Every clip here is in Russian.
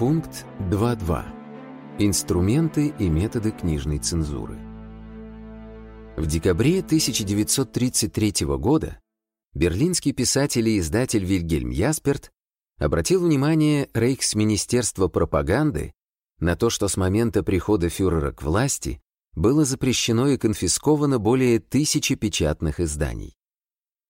Пункт 2.2. Инструменты и методы книжной цензуры. В декабре 1933 года берлинский писатель и издатель Вильгельм Ясперт обратил внимание Рейхсминистерства пропаганды на то, что с момента прихода фюрера к власти было запрещено и конфисковано более тысячи печатных изданий.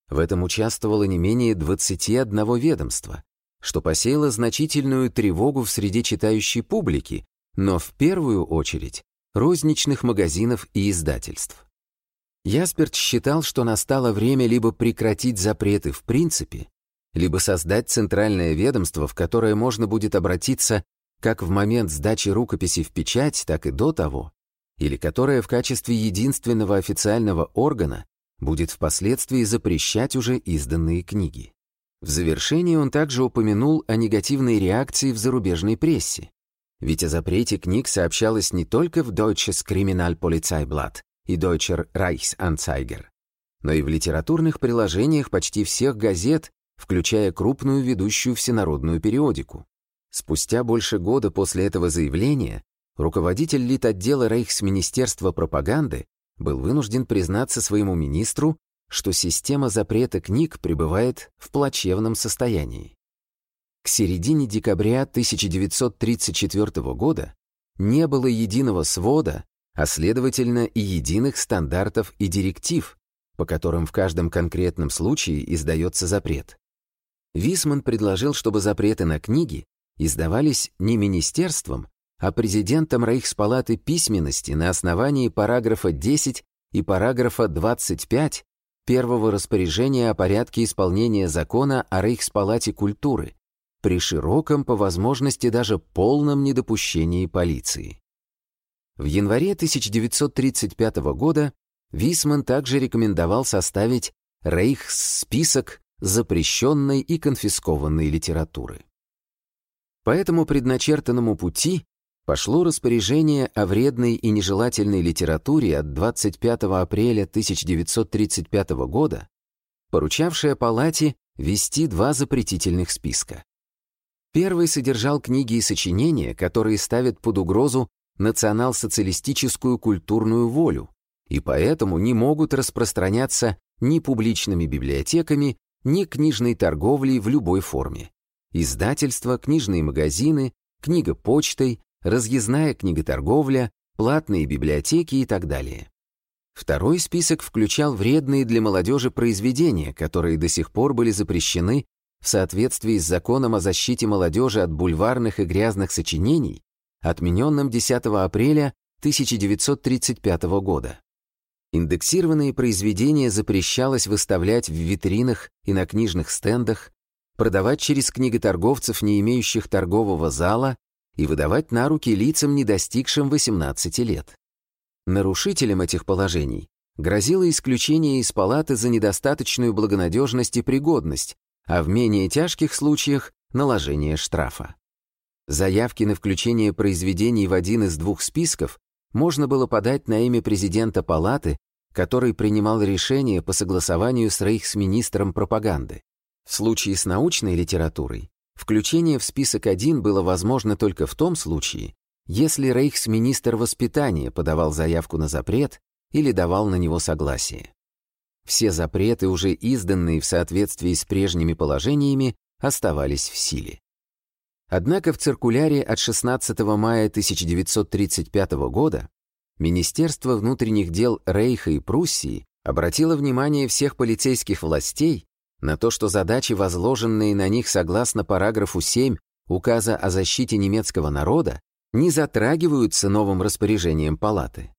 В этом участвовало не менее 21 ведомства, что посеяло значительную тревогу в среде читающей публики, но в первую очередь розничных магазинов и издательств. Ясперт считал, что настало время либо прекратить запреты в принципе, либо создать центральное ведомство, в которое можно будет обратиться как в момент сдачи рукописи в печать, так и до того, или которое в качестве единственного официального органа будет впоследствии запрещать уже изданные книги. В завершении он также упомянул о негативной реакции в зарубежной прессе. Ведь о запрете книг сообщалось не только в Deutsches Kriminalpolizeiblatt и Deutscher Reichsanzeiger, но и в литературных приложениях почти всех газет, включая крупную ведущую всенародную периодику. Спустя больше года после этого заявления руководитель литотдела Рейхсминистерства пропаганды был вынужден признаться своему министру, что система запрета книг пребывает в плачевном состоянии. К середине декабря 1934 года не было единого свода, а следовательно и единых стандартов и директив, по которым в каждом конкретном случае издается запрет. Висман предложил, чтобы запреты на книги издавались не министерством, а президентом Рейхспалаты письменности на основании параграфа 10 и параграфа 25 первого распоряжения о порядке исполнения закона о Рейхспалате культуры при широком, по возможности даже полном недопущении полиции. В январе 1935 года Висман также рекомендовал составить Рейхс-список запрещенной и конфискованной литературы. По этому предначертанному пути пошло распоряжение о вредной и нежелательной литературе от 25 апреля 1935 года, поручавшее палате вести два запретительных списка. Первый содержал книги и сочинения, которые ставят под угрозу национал-социалистическую культурную волю и поэтому не могут распространяться ни публичными библиотеками, ни книжной торговлей в любой форме. Издательства, книжные магазины, книга почтой, разъездная книготорговля, платные библиотеки и так далее. Второй список включал вредные для молодежи произведения, которые до сих пор были запрещены в соответствии с законом о защите молодежи от бульварных и грязных сочинений, отмененным 10 апреля 1935 года. Индексированные произведения запрещалось выставлять в витринах и на книжных стендах, продавать через книготорговцев, не имеющих торгового зала, и выдавать на руки лицам, не достигшим 18 лет. Нарушителям этих положений грозило исключение из палаты за недостаточную благонадежность и пригодность, а в менее тяжких случаях – наложение штрафа. Заявки на включение произведений в один из двух списков можно было подать на имя президента палаты, который принимал решение по согласованию с рейхсминистром пропаганды. В случае с научной литературой Включение в список 1 было возможно только в том случае, если рейхсминистр воспитания подавал заявку на запрет или давал на него согласие. Все запреты, уже изданные в соответствии с прежними положениями, оставались в силе. Однако в циркуляре от 16 мая 1935 года Министерство внутренних дел Рейха и Пруссии обратило внимание всех полицейских властей на то, что задачи, возложенные на них согласно параграфу 7 Указа о защите немецкого народа, не затрагиваются новым распоряжением палаты.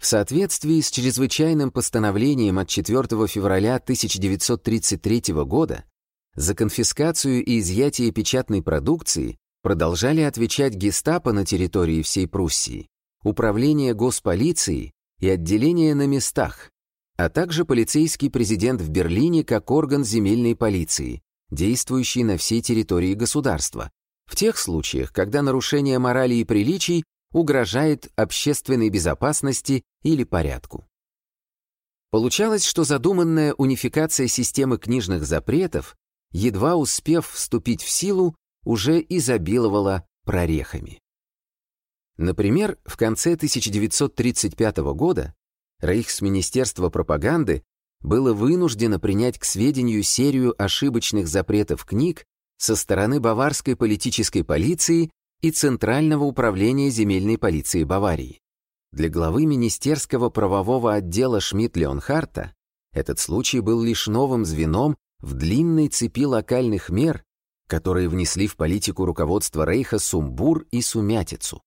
В соответствии с чрезвычайным постановлением от 4 февраля 1933 года за конфискацию и изъятие печатной продукции продолжали отвечать гестапо на территории всей Пруссии, управление госполицией и отделения на местах, а также полицейский президент в Берлине как орган земельной полиции, действующий на всей территории государства, в тех случаях, когда нарушение морали и приличий угрожает общественной безопасности или порядку. Получалось, что задуманная унификация системы книжных запретов, едва успев вступить в силу, уже изобиловала прорехами. Например, в конце 1935 года Рейхсминистерство пропаганды было вынуждено принять к сведению серию ошибочных запретов книг со стороны баварской политической полиции и Центрального управления земельной полиции Баварии. Для главы Министерского правового отдела Шмидт-Леонхарта этот случай был лишь новым звеном в длинной цепи локальных мер, которые внесли в политику руководства Рейха сумбур и сумятицу.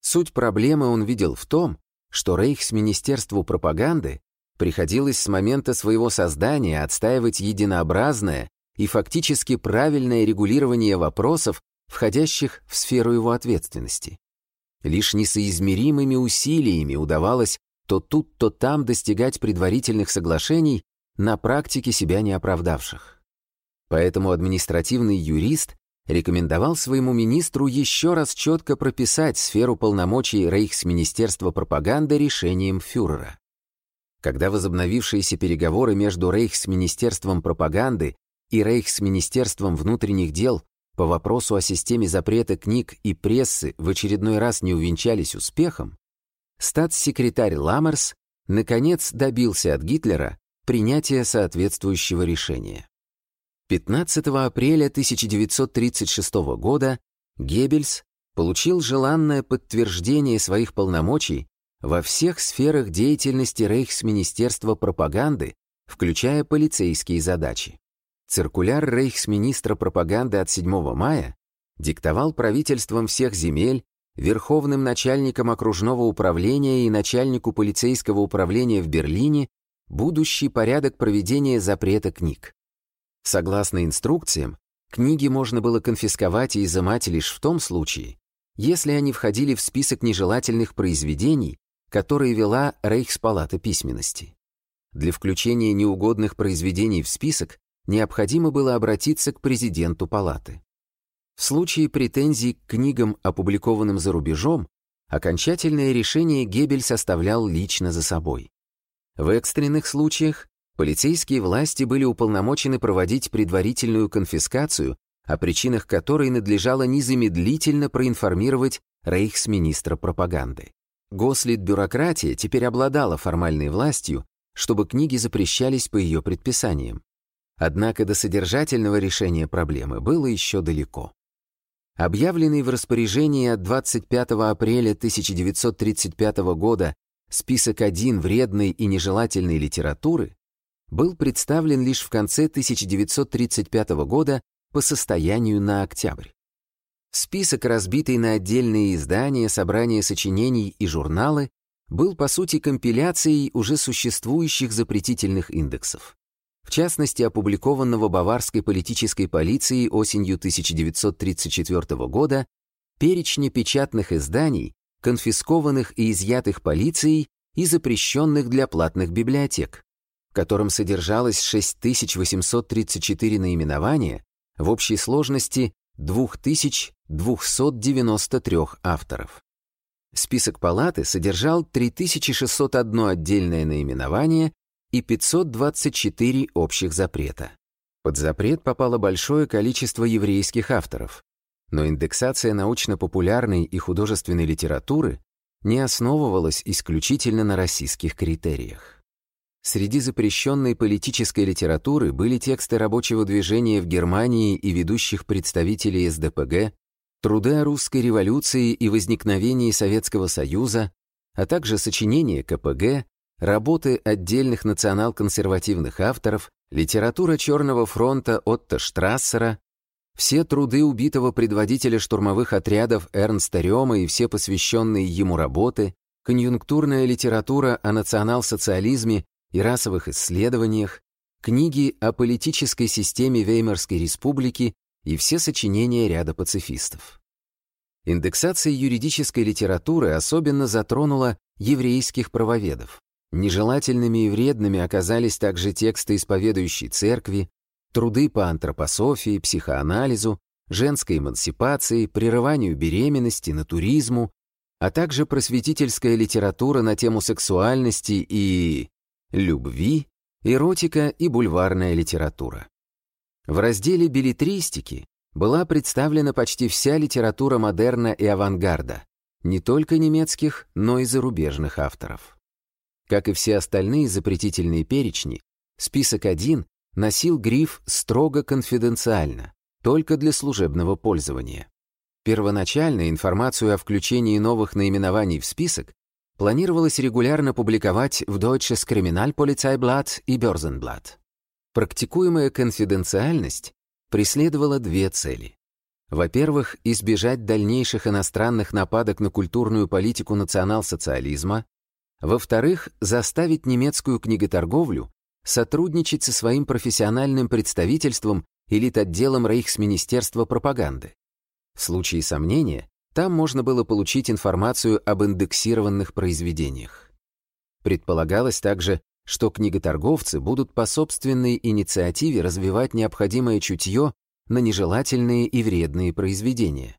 Суть проблемы он видел в том, что Рейхсминистерству пропаганды приходилось с момента своего создания отстаивать единообразное и фактически правильное регулирование вопросов, входящих в сферу его ответственности. Лишь несоизмеримыми усилиями удавалось то тут, то там достигать предварительных соглашений, на практике себя не оправдавших. Поэтому административный юрист рекомендовал своему министру еще раз четко прописать сферу полномочий Рейхсминистерства пропаганды решением фюрера. Когда возобновившиеся переговоры между Рейхсминистерством пропаганды и Рейхсминистерством внутренних дел по вопросу о системе запрета книг и прессы в очередной раз не увенчались успехом, статс-секретарь Ламмерс наконец добился от Гитлера принятия соответствующего решения. 15 апреля 1936 года Геббельс получил желанное подтверждение своих полномочий во всех сферах деятельности Рейхсминистерства пропаганды, включая полицейские задачи. Циркуляр Рейхсминистра пропаганды от 7 мая диктовал правительствам всех земель, верховным начальникам окружного управления и начальнику полицейского управления в Берлине будущий порядок проведения запрета книг. Согласно инструкциям, книги можно было конфисковать и изымать лишь в том случае, если они входили в список нежелательных произведений, которые вела Рейхспалата письменности. Для включения неугодных произведений в список необходимо было обратиться к президенту палаты. В случае претензий к книгам, опубликованным за рубежом, окончательное решение Геббель составлял лично за собой. В экстренных случаях полицейские власти были уполномочены проводить предварительную конфискацию, о причинах которой надлежало незамедлительно проинформировать рейхсминистра пропаганды. Гослит-бюрократия теперь обладала формальной властью, чтобы книги запрещались по ее предписаниям. Однако до содержательного решения проблемы было еще далеко. Объявленный в распоряжении от 25 апреля 1935 года список 1 вредной и нежелательной литературы был представлен лишь в конце 1935 года по состоянию на октябрь. Список, разбитый на отдельные издания, собрания сочинений и журналы, был по сути компиляцией уже существующих запретительных индексов. В частности, опубликованного баварской политической полицией осенью 1934 года перечня печатных изданий, конфискованных и изъятых полицией и запрещенных для платных библиотек, котором содержалось 6834 наименования в общей сложности 2293 авторов. Список палаты содержал 3601 отдельное наименование и 524 общих запрета. Под запрет попало большое количество еврейских авторов, но индексация научно-популярной и художественной литературы не основывалась исключительно на российских критериях. Среди запрещенной политической литературы были тексты рабочего движения в Германии и ведущих представителей СДПГ, труды о русской революции и возникновении Советского Союза, а также сочинения КПГ, работы отдельных национал-консервативных авторов, литература Черного фронта Отто Штрассера, все труды убитого предводителя штурмовых отрядов Эрнста Рёма и все посвященные ему работы, конъюнктурная литература о национал-социализме и расовых исследованиях, книги о политической системе Веймарской республики и все сочинения ряда пацифистов. Индексация юридической литературы особенно затронула еврейских правоведов. Нежелательными и вредными оказались также тексты исповедующей церкви, труды по антропософии, психоанализу, женской эмансипации, прерыванию беременности, натуризму, а также просветительская литература на тему сексуальности и любви, эротика и бульварная литература. В разделе билетристики была представлена почти вся литература модерна и авангарда, не только немецких, но и зарубежных авторов. Как и все остальные запретительные перечни, список 1 носил гриф «строго конфиденциально», только для служебного пользования. Первоначально информацию о включении новых наименований в список планировалось регулярно публиковать в Deutsches Kriminalpolizeiblatt и Börsenblatt. Практикуемая конфиденциальность преследовала две цели. Во-первых, избежать дальнейших иностранных нападок на культурную политику национал-социализма. Во-вторых, заставить немецкую книготорговлю сотрудничать со своим профессиональным представительством или отделом Рейхсминистерства пропаганды. В случае сомнения, там можно было получить информацию об индексированных произведениях. Предполагалось также, что книготорговцы будут по собственной инициативе развивать необходимое чутье на нежелательные и вредные произведения.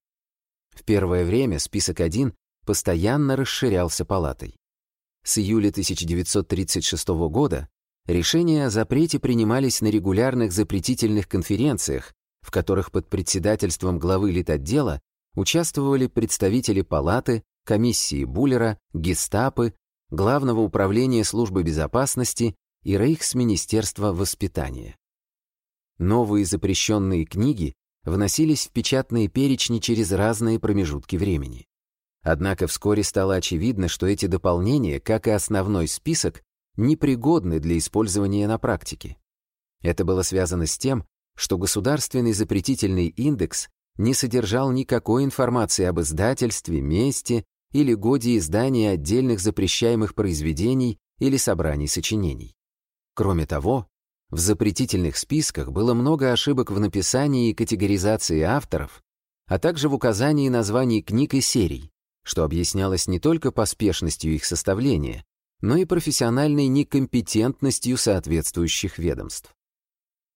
В первое время список 1 постоянно расширялся палатой. С июля 1936 года решения о запрете принимались на регулярных запретительных конференциях, в которых под председательством главы литотдела участвовали представители палаты, комиссии Буллера, гестапы, Главного управления службы безопасности и Рейхсминистерства воспитания. Новые запрещенные книги вносились в печатные перечни через разные промежутки времени. Однако вскоре стало очевидно, что эти дополнения, как и основной список, непригодны для использования на практике. Это было связано с тем, что государственный запретительный индекс не содержал никакой информации об издательстве, месте или годе издания отдельных запрещаемых произведений или собраний сочинений. Кроме того, в запретительных списках было много ошибок в написании и категоризации авторов, а также в указании названий книг и серий, что объяснялось не только поспешностью их составления, но и профессиональной некомпетентностью соответствующих ведомств.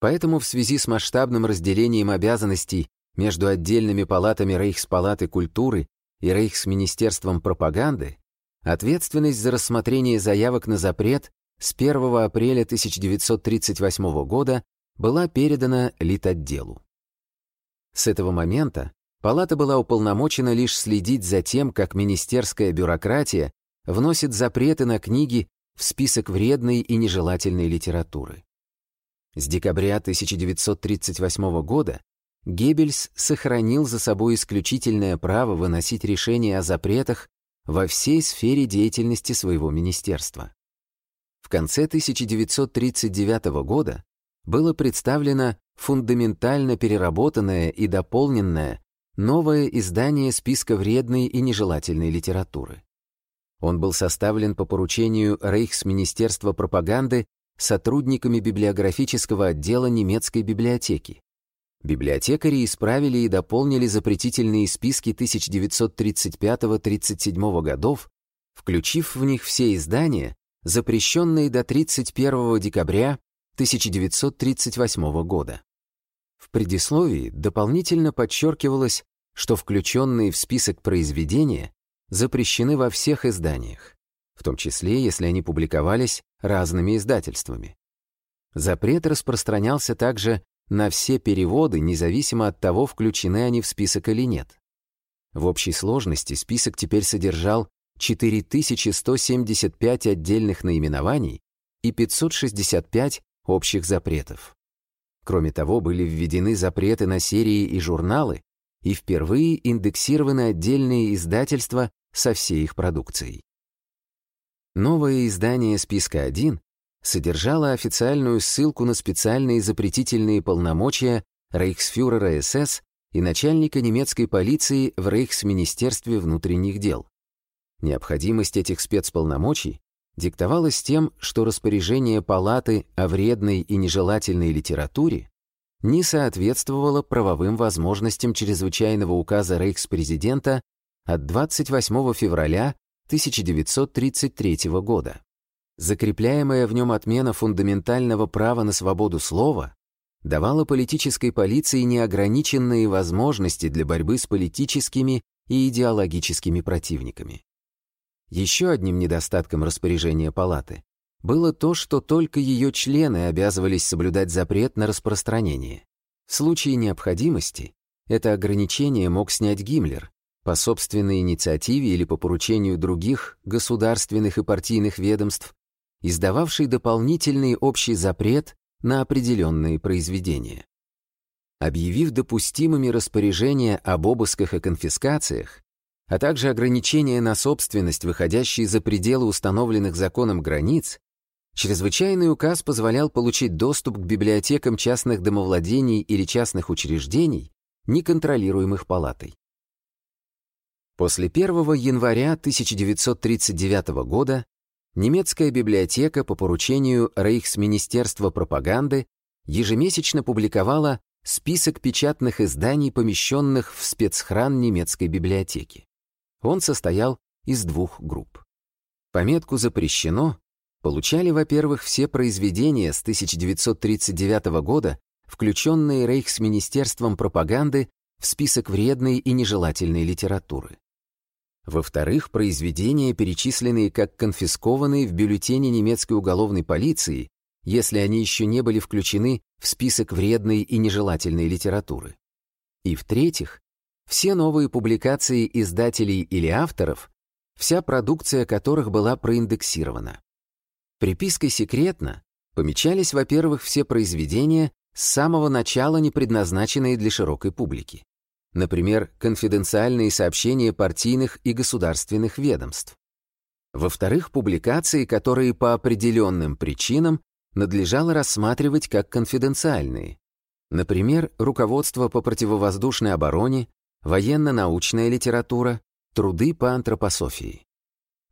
Поэтому в связи с масштабным разделением обязанностей между отдельными палатами Рейхспалаты культуры и Рейхсминистерством пропаганды, ответственность за рассмотрение заявок на запрет с 1 апреля 1938 года была передана Литотделу. С этого момента палата была уполномочена лишь следить за тем, как министерская бюрократия вносит запреты на книги в список вредной и нежелательной литературы. С декабря 1938 года Геббельс сохранил за собой исключительное право выносить решения о запретах во всей сфере деятельности своего министерства. В конце 1939 года было представлено фундаментально переработанное и дополненное новое издание списка вредной и нежелательной литературы. Он был составлен по поручению Рейхсминистерства пропаганды сотрудниками библиографического отдела немецкой библиотеки. Библиотекари исправили и дополнили запретительные списки 1935-37 годов, включив в них все издания, запрещенные до 31 декабря 1938 года. В предисловии дополнительно подчеркивалось, что включенные в список произведения запрещены во всех изданиях, в том числе, если они публиковались разными издательствами. Запрет распространялся также на все переводы, независимо от того, включены они в список или нет. В общей сложности список теперь содержал 4175 отдельных наименований и 565 общих запретов. Кроме того, были введены запреты на серии и журналы, и впервые индексированы отдельные издательства со всей их продукцией. Новое издание списка 1 содержало официальную ссылку на специальные запретительные полномочия рейхсфюрера СС и начальника немецкой полиции в Рейхсминистерстве внутренних дел. Необходимость этих спецполномочий диктовалась тем, что распоряжение палаты о вредной и нежелательной литературе не соответствовало правовым возможностям чрезвычайного указа рейхспрезидента от 28 февраля 1933 года. Закрепляемая в нем отмена фундаментального права на свободу слова давала политической полиции неограниченные возможности для борьбы с политическими и идеологическими противниками. Еще одним недостатком распоряжения палаты было то, что только ее члены обязывались соблюдать запрет на распространение. В случае необходимости это ограничение мог снять Гиммлер по собственной инициативе или по поручению других государственных и партийных ведомств, издававший дополнительный общий запрет на определенные произведения. Объявив допустимыми распоряжения об обысках и конфискациях, а также ограничения на собственность, выходящие за пределы установленных законом границ, чрезвычайный указ позволял получить доступ к библиотекам частных домовладений или частных учреждений, неконтролируемых палатой. После 1 января 1939 года немецкая библиотека по поручению Рейхсминистерства пропаганды ежемесячно публиковала список печатных изданий, помещенных в спецхран немецкой библиотеки. Он состоял из двух групп. Пометку «Запрещено» получали, во-первых, все произведения с 1939 года, включенные Рейхсминистерством пропаганды в список вредной и нежелательной литературы. Во-вторых, произведения, перечисленные как конфискованные в бюллетене немецкой уголовной полиции, если они еще не были включены в список вредной и нежелательной литературы. И в-третьих, все новые публикации издателей или авторов, вся продукция которых была проиндексирована. Припиской «секретно» помечались, во-первых, все произведения, с самого начала не предназначенные для широкой публики. Например, конфиденциальные сообщения партийных и государственных ведомств. Во-вторых, публикации, которые по определенным причинам надлежало рассматривать как конфиденциальные. Например, руководство по противовоздушной обороне, военно-научная литература, труды по антропософии.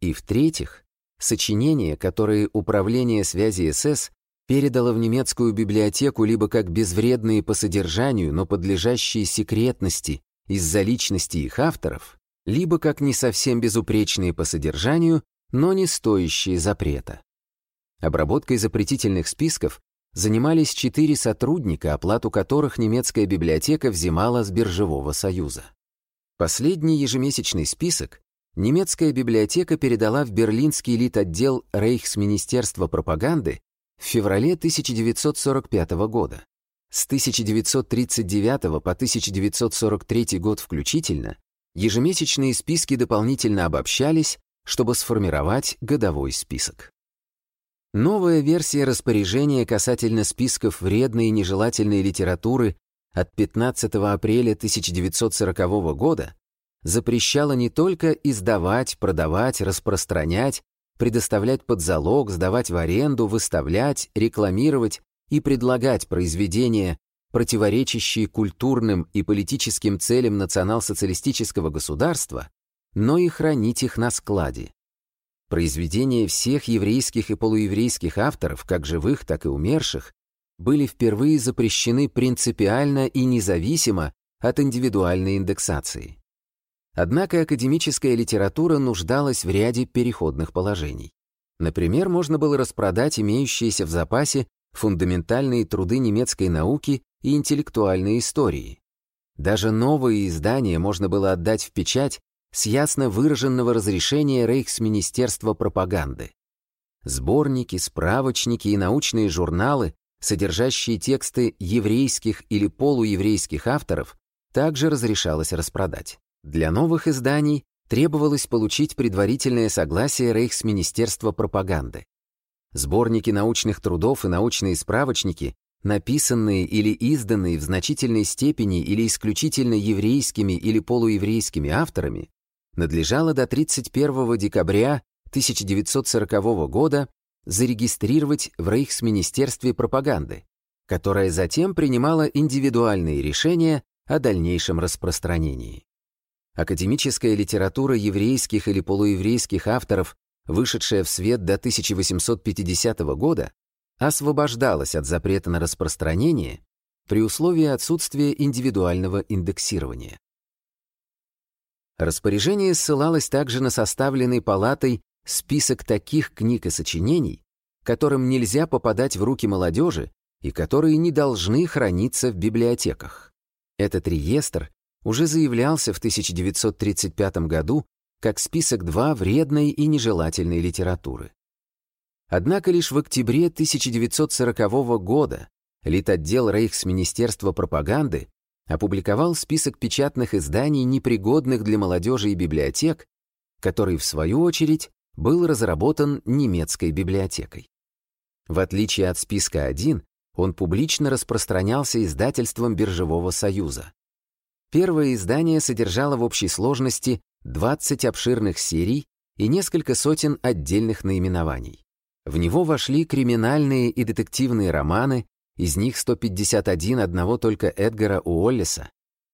И в-третьих, сочинения, которые Управление связи СС передало в немецкую библиотеку либо как безвредные по содержанию, но подлежащие секретности из-за личности их авторов, либо как не совсем безупречные по содержанию, но не стоящие запрета. Обработкой запретительных списков занимались четыре сотрудника, оплату которых немецкая библиотека взимала с Биржевого союза. Последний ежемесячный список немецкая библиотека передала в берлинский литотдел Рейхсминистерства пропаганды в феврале 1945 года. С 1939 по 1943 год включительно ежемесячные списки дополнительно обобщались, чтобы сформировать годовой список. Новая версия распоряжения касательно списков вредной и нежелательной литературы от 15 апреля 1940 года запрещала не только издавать, продавать, распространять, предоставлять под залог, сдавать в аренду, выставлять, рекламировать и предлагать произведения, противоречащие культурным и политическим целям национал-социалистического государства, но и хранить их на складе. Произведения всех еврейских и полуеврейских авторов, как живых, так и умерших, были впервые запрещены принципиально и независимо от индивидуальной индексации. Однако академическая литература нуждалась в ряде переходных положений. Например, можно было распродать имеющиеся в запасе фундаментальные труды немецкой науки и интеллектуальной истории. Даже новые издания можно было отдать в печать с ясно выраженного разрешения Рейхсминистерства пропаганды. Сборники, справочники и научные журналы, содержащие тексты еврейских или полуеврейских авторов, также разрешалось распродать. Для новых изданий требовалось получить предварительное согласие Рейхсминистерства пропаганды. Сборники научных трудов и научные справочники, написанные или изданные в значительной степени или исключительно еврейскими или полуеврейскими авторами, надлежало до 31 декабря 1940 года зарегистрировать в Рейхсминистерстве пропаганды, которое затем принимало индивидуальные решения о дальнейшем распространении. Академическая литература еврейских или полуеврейских авторов, вышедшая в свет до 1850 года, освобождалась от запрета на распространение при условии отсутствия индивидуального индексирования. Распоряжение ссылалось также на составленный палатой список таких книг и сочинений, которым нельзя попадать в руки молодежи и которые не должны храниться в библиотеках. Этот реестр уже заявлялся в 1935 году как список 2 вредной и нежелательной литературы. Однако лишь в октябре 1940 года Литотдел Рейхсминистерства пропаганды опубликовал список печатных изданий, непригодных для молодежи и библиотек, который, в свою очередь, был разработан немецкой библиотекой. В отличие от списка 1, он публично распространялся издательством Биржевого союза. Первое издание содержало в общей сложности 20 обширных серий и несколько сотен отдельных наименований. В него вошли криминальные и детективные романы, из них 151 одного только Эдгара Уоллеса,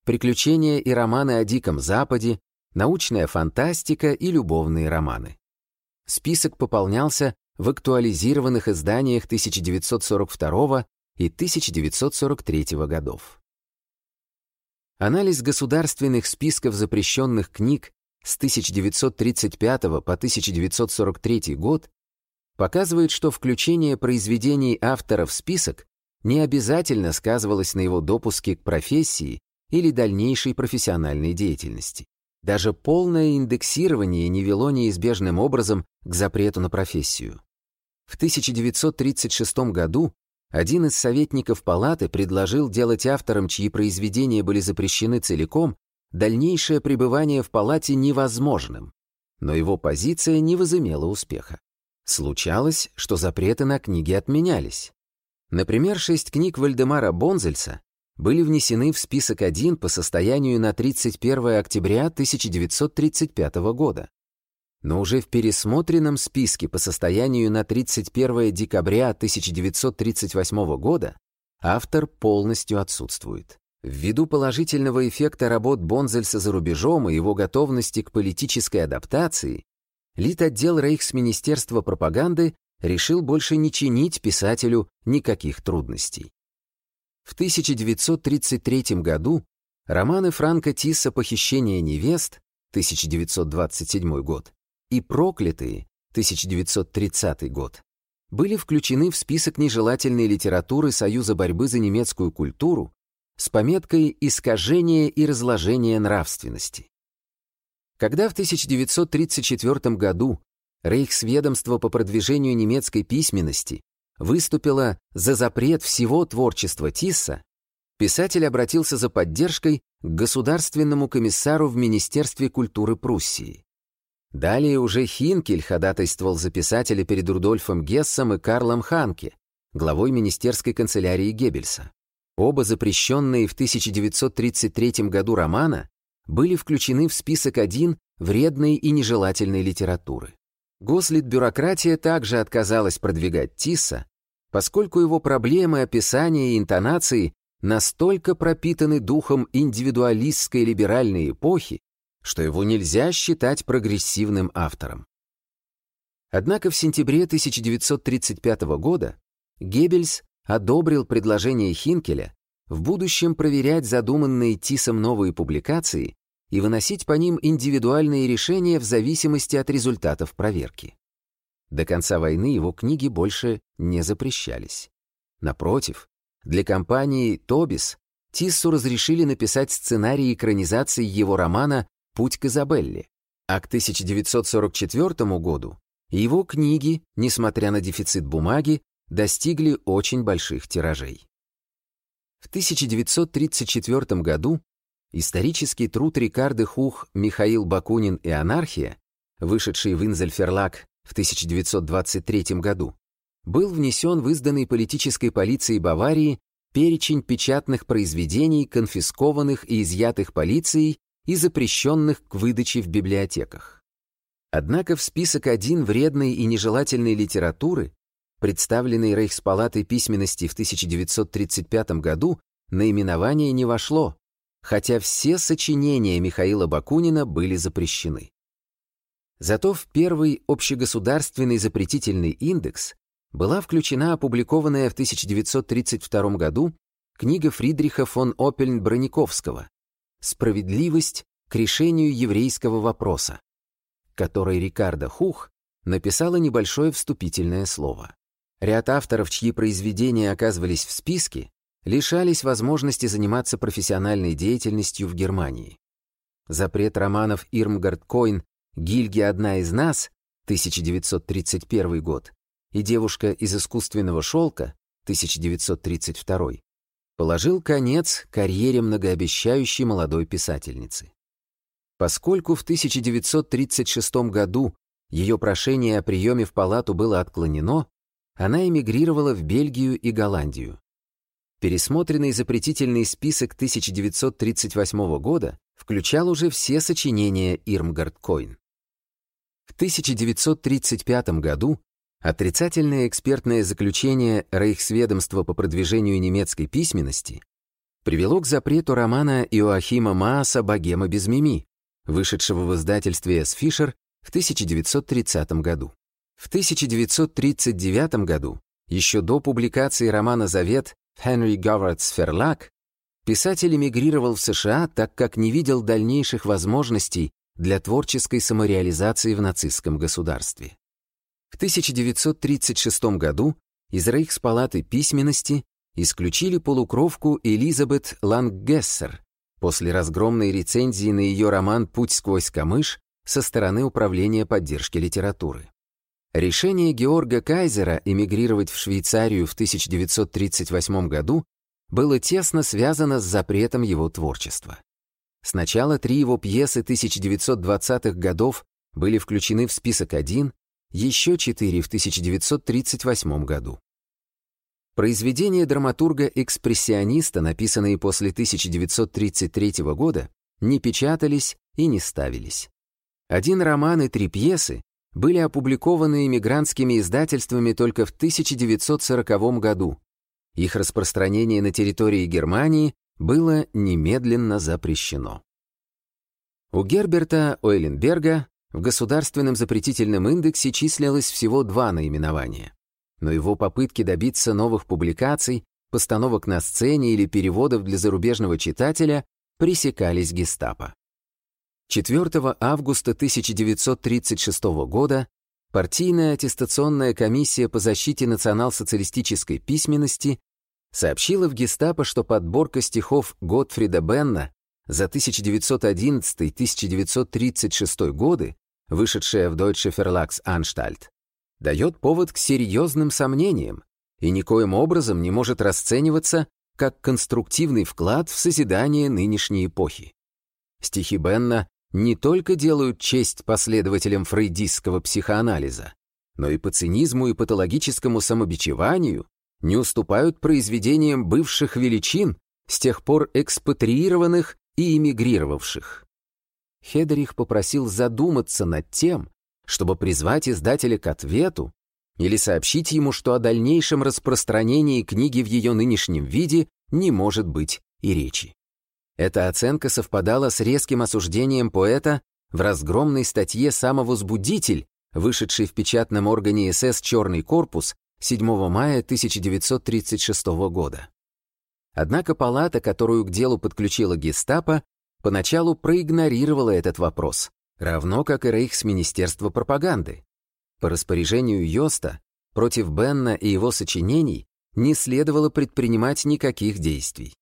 приключения и романы о Диком Западе, научная фантастика и любовные романы. Список пополнялся в актуализированных изданиях 1942 и 1943 годов. Анализ государственных списков запрещенных книг с 1935 по 1943 год показывает, что включение произведений автора в список не обязательно сказывалось на его допуске к профессии или дальнейшей профессиональной деятельности. Даже полное индексирование не вело неизбежным образом к запрету на профессию. В 1936 году один из советников палаты предложил делать авторам, чьи произведения были запрещены целиком, дальнейшее пребывание в палате невозможным, но его позиция не возымела успеха. Случалось, что запреты на книги отменялись. Например, шесть книг Вальдемара Бонзельса были внесены в список 1 по состоянию на 31 октября 1935 года. Но уже в пересмотренном списке по состоянию на 31 декабря 1938 года автор полностью отсутствует. Ввиду положительного эффекта работ Бонзельса за рубежом и его готовности к политической адаптации, Литотдел Рейхсминистерства пропаганды решил больше не чинить писателю никаких трудностей. В 1933 году романы Франка Тисса «Похищение невест» 1927 год и «Проклятые» 1930 год были включены в список нежелательной литературы Союза борьбы за немецкую культуру с пометкой «Искажение и разложение нравственности». Когда в 1934 году Рейхсведомство по продвижению немецкой письменности выступило за запрет всего творчества Тисса, писатель обратился за поддержкой к государственному комиссару в Министерстве культуры Пруссии. Далее уже Хинкель ходатайствовал за писателя перед Рудольфом Гессом и Карлом Ханке, главой министерской канцелярии Геббельса. Оба запрещенные в 1933 году романа были включены в список один вредной и нежелательной литературы. Гослитбюрократия также отказалась продвигать Тисса, поскольку его проблемы описания и интонации настолько пропитаны духом индивидуалистской либеральной эпохи, что его нельзя считать прогрессивным автором. Однако в сентябре 1935 года Геббельс одобрил предложение Хинкеля в будущем проверять задуманные Тисом новые публикации и выносить по ним индивидуальные решения в зависимости от результатов проверки. До конца войны его книги больше не запрещались. Напротив, для компании «Тобис» Тиссу разрешили написать сценарий экранизации его романа «Путь к Изабелле», а к 1944 году его книги, несмотря на дефицит бумаги, достигли очень больших тиражей. В 1934 году Исторический труд Рикарды Хух «Михаил Бакунин и анархия», вышедший в Инзельферлаг в 1923 году, был внесен в изданный политической полицией Баварии перечень печатных произведений, конфискованных и изъятых полицией и запрещенных к выдаче в библиотеках. Однако в список один вредной и нежелательной литературы, представленный Рейхспалатой письменности в 1935 году, наименование не вошло, хотя все сочинения Михаила Бакунина были запрещены. Зато в первый общегосударственный запретительный индекс была включена опубликованная в 1932 году книга Фридриха фон Опельн-Брониковского «Справедливость к решению еврейского вопроса», которой Рикардо Хух написала небольшое вступительное слово. Ряд авторов, чьи произведения оказывались в списке, лишались возможности заниматься профессиональной деятельностью в Германии. Запрет романов Ирмгард Койн «Гильги одна из нас» 1931 год и «Девушка из искусственного шелка» 1932 положил конец карьере многообещающей молодой писательницы. Поскольку в 1936 году ее прошение о приеме в палату было отклонено, она эмигрировала в Бельгию и Голландию. Пересмотренный запретительный список 1938 года включал уже все сочинения Ирмгард Койн. В 1935 году отрицательное экспертное заключение Рейхсведомства по продвижению немецкой письменности привело к запрету романа Иоахима Мааса «Богема без мими», вышедшего в издательстве «С. Фишер» в 1930 году. В 1939 году, еще до публикации романа «Завет» Хенри Говардс Ферлак, писатель эмигрировал в США, так как не видел дальнейших возможностей для творческой самореализации в нацистском государстве. В 1936 году из Рейхспалаты письменности исключили полукровку Элизабет Ланггессер после разгромной рецензии на ее роман «Путь сквозь камыш» со стороны Управления поддержки литературы. Решение Георга Кайзера эмигрировать в Швейцарию в 1938 году было тесно связано с запретом его творчества. Сначала три его пьесы 1920-х годов были включены в список 1, еще четыре в 1938 году. Произведения драматурга-экспрессиониста, написанные после 1933 года, не печатались и не ставились. Один роман и три пьесы были опубликованы эмигрантскими издательствами только в 1940 году. Их распространение на территории Германии было немедленно запрещено. У Герберта Ойленберга в Государственном запретительном индексе числилось всего два наименования, но его попытки добиться новых публикаций, постановок на сцене или переводов для зарубежного читателя пресекались гестапо. 4 августа 1936 года партийная аттестационная комиссия по защите национал-социалистической письменности сообщила в гестапо, что подборка стихов Готфрида Бенна за 1911-1936 годы, вышедшая в Deutsche Verlags Anstalt, дает повод к серьезным сомнениям и никоим образом не может расцениваться как конструктивный вклад в созидание нынешней эпохи. Стихи Бенна не только делают честь последователям фрейдистского психоанализа, но и по цинизму и патологическому самобичеванию не уступают произведениям бывших величин, с тех пор экспатриированных и эмигрировавших. Хедерих попросил задуматься над тем, чтобы призвать издателя к ответу или сообщить ему, что о дальнейшем распространении книги в ее нынешнем виде не может быть и речи. Эта оценка совпадала с резким осуждением поэта в разгромной статье «Самовозбудитель», вышедшей в печатном органе СС «Черный корпус» 7 мая 1936 года. Однако палата, которую к делу подключила гестапо, поначалу проигнорировала этот вопрос, равно как и Рейхсминистерство пропаганды. По распоряжению Йоста против Бенна и его сочинений не следовало предпринимать никаких действий.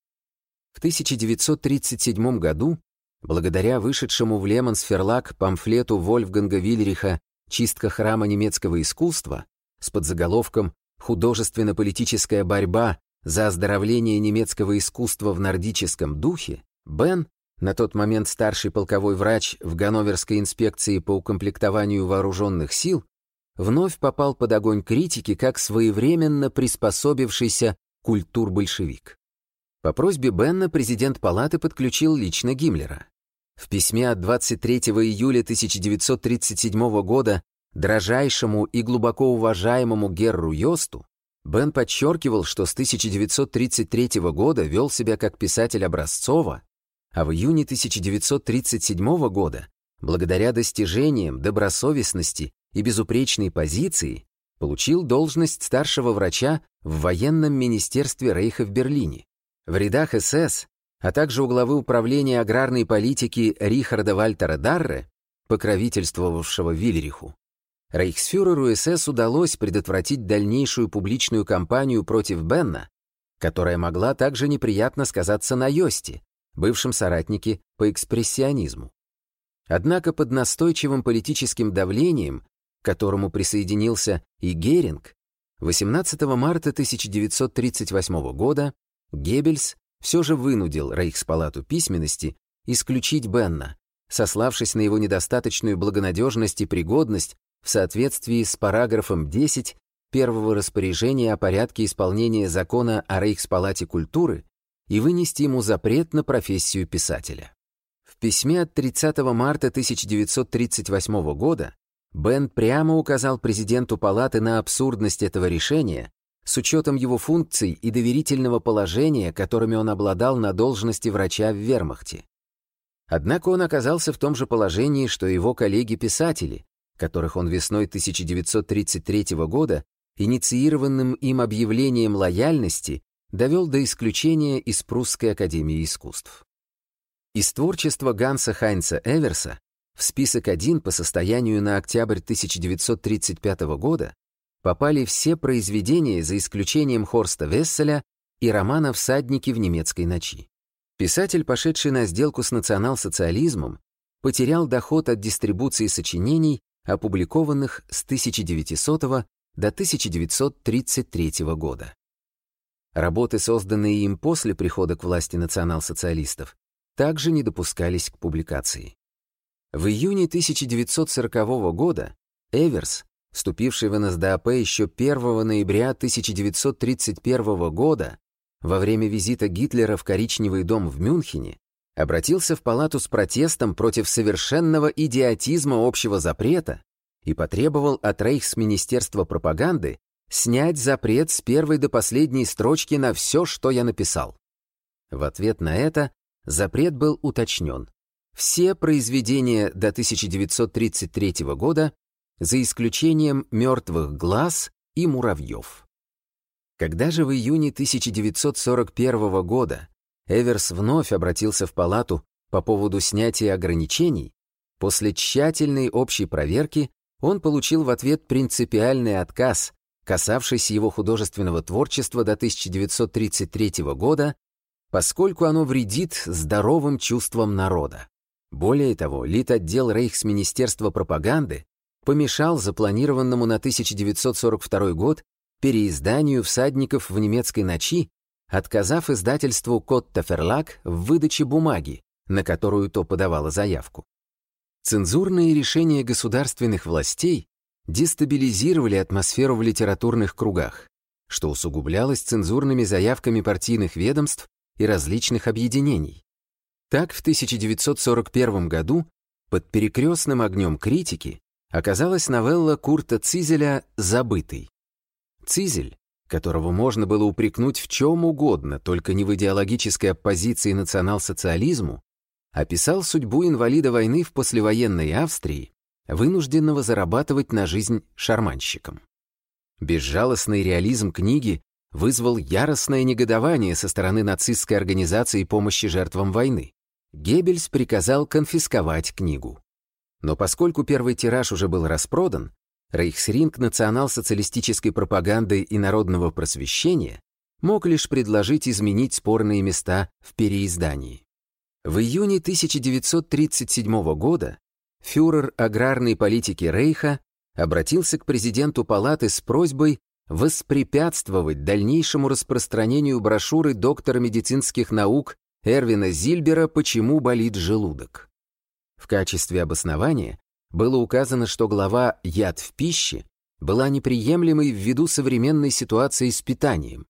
В 1937 году, благодаря вышедшему в Лемонсферлаг памфлету Вольфганга Вильриха «Чистка храма немецкого искусства» с подзаголовком «Художественно-политическая борьба за оздоровление немецкого искусства в нордическом духе», Бен, на тот момент старший полковой врач в Ганноверской инспекции по укомплектованию вооруженных сил, вновь попал под огонь критики как своевременно приспособившийся культур-большевик. По просьбе Бенна президент палаты подключил лично Гиммлера. В письме от 23 июля 1937 года дрожайшему и глубоко уважаемому Герру Йосту Бен подчеркивал, что с 1933 года вел себя как писатель образцово, а в июне 1937 года, благодаря достижениям, добросовестности и безупречной позиции, получил должность старшего врача в военном министерстве Рейха в Берлине. В рядах СС, а также у главы управления аграрной политики Рихарда Вальтера Дарре, покровительствовавшего Вильриху, рейхсфюреру СС удалось предотвратить дальнейшую публичную кампанию против Бенна, которая могла также неприятно сказаться на Йосте, бывшем соратнике по экспрессионизму. Однако под настойчивым политическим давлением, к которому присоединился и Геринг, 18 марта 1938 года Геббельс все же вынудил Рейхспалату письменности исключить Бенна, сославшись на его недостаточную благонадежность и пригодность в соответствии с параграфом 10 первого распоряжения о порядке исполнения закона о Рейхспалате культуры и вынести ему запрет на профессию писателя. В письме от 30 марта 1938 года Бен прямо указал президенту палаты на абсурдность этого решения с учетом его функций и доверительного положения, которыми он обладал на должности врача в вермахте. Однако он оказался в том же положении, что его коллеги-писатели, которых он весной 1933 года инициированным им объявлением лояльности довел до исключения из Прусской академии искусств. Из творчества Ганса Хайнца Эверса в список 1 по состоянию на октябрь 1935 года попали все произведения за исключением Хорста Весселя и романа «Всадники в немецкой ночи». Писатель, пошедший на сделку с национал-социализмом, потерял доход от дистрибуции сочинений, опубликованных с 1900 до 1933 года. Работы, созданные им после прихода к власти национал-социалистов, также не допускались к публикации. В июне 1940 года Эверс, вступивший в НСДАП еще 1 ноября 1931 года, во время визита Гитлера в Коричневый дом в Мюнхене, обратился в палату с протестом против совершенного идиотизма общего запрета и потребовал от Рейхсминистерства пропаганды снять запрет с первой до последней строчки на все, что я написал. В ответ на это запрет был уточнен. Все произведения до 1933 года, за исключением «Мертвых глаз» и «Муравьев». Когда же в июне 1941 года Эверс вновь обратился в палату по поводу снятия ограничений, после тщательной общей проверки он получил в ответ принципиальный отказ, касавшийся его художественного творчества до 1933 года, поскольку оно вредит здоровым чувствам народа. Более того, Литотдел Рейхсминистерства пропаганды помешал запланированному на 1942 год переизданию «Всадников в немецкой ночи», отказав издательству Котта Ферлаг в выдаче бумаги, на которую то подавало заявку. Цензурные решения государственных властей дестабилизировали атмосферу в литературных кругах, что усугублялось цензурными заявками партийных ведомств и различных объединений. Так, в 1941 году под перекрестным огнем критики оказалась новелла Курта Цизеля «Забытый». Цизель, которого можно было упрекнуть в чем угодно, только не в идеологической оппозиции национал-социализму, описал судьбу инвалида войны в послевоенной Австрии, вынужденного зарабатывать на жизнь шарманщиком. Безжалостный реализм книги вызвал яростное негодование со стороны нацистской организации помощи жертвам войны. Геббельс приказал конфисковать книгу. Но поскольку первый тираж уже был распродан, Рейхсринг национал-социалистической пропаганды и народного просвещения мог лишь предложить изменить спорные места в переиздании. В июне 1937 года фюрер аграрной политики Рейха обратился к президенту палаты с просьбой воспрепятствовать дальнейшему распространению брошюры доктора медицинских наук Эрвина Зильбера «Почему болит желудок». В качестве обоснования было указано, что глава «Яд в пище» была неприемлемой ввиду современной ситуации с питанием.